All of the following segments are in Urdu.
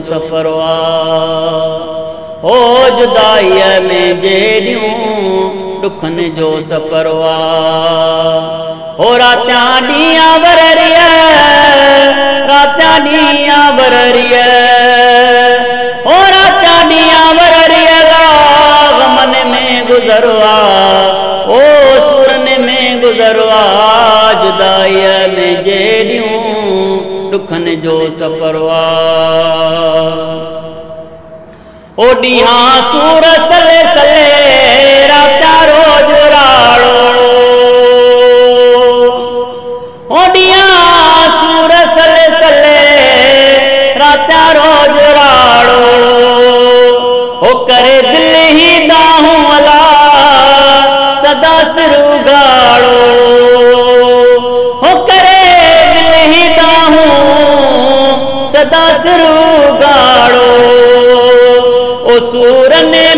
سفر آ جدائی میں سفر آیا بریا راتیا دیا بریا راتیا دیا برری گن میں گزروا سرن میں گزروا جدائی میں سفر ڈیاں سور سلے سلے راتا روج راڑو او ڈیاں سور سلے سلے راتا روج راڑو کر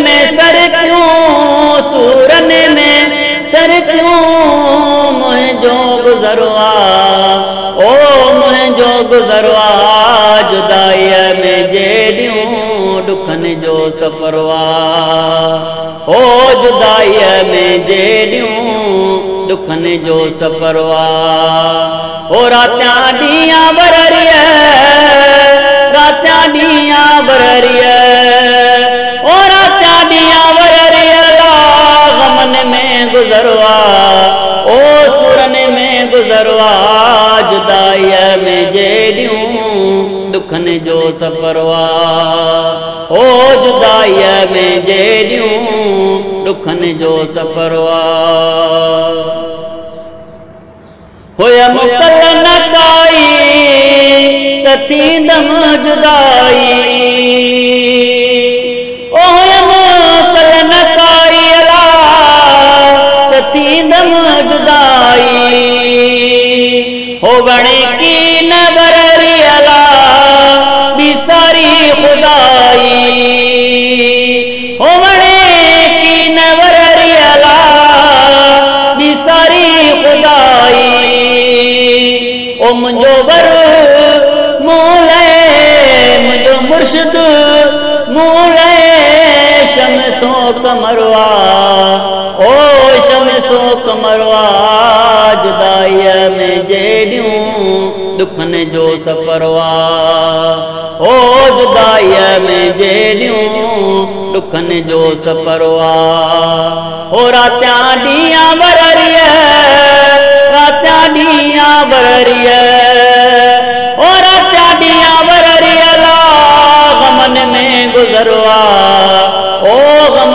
۾ سر ڪيون سورن ۾ سر ڪيون؟ منهنجو گزروا او منهنجو گزروا جدائيءَ ۾ جيڏيون ڏکن جو سفر او جدائيءَ ۾ جيڏيون ڏکن جو سفر وا او راتيان ڏينهن برريءَ چاڈیاں برریے اور چاڈیاں برریے لا غمن میں گزروا او سورن میں گزروا جدائی میں جیڑیوں دکھن جو سفروا او جدائی میں جیڑیوں دکھن جو سفروا ہویا مکلنک کتی دم جدائی اوہم فلنکائی اللہ کتی دم جدائی ہو بڑے کی نبرری اللہ بھی ساری خدائی۔ ہو بڑے کی نبرری بھی ساری خدائی۔ بر خوشب مور شم سو کمروا او شم سو کمروا جدائی میں جیڑیوں، دکھن جو سفروا۔ او جدائی میں جیڑیوں، دکھن جو سفروا۔ او راتیاں ڈیاں برریے راتیاں ڈیاں برریے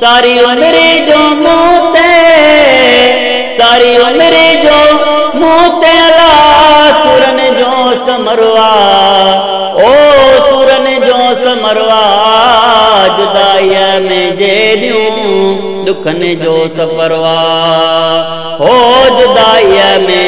ساری عمر جو موت ہے، ساری عمر جو موت الا سورن جو سمروا، او سورن جو سمروا جدایا میں جے دیوں، دکھن جو سفروا۔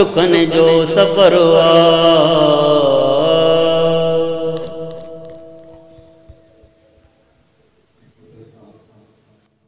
ڏکن جو سفر آهي.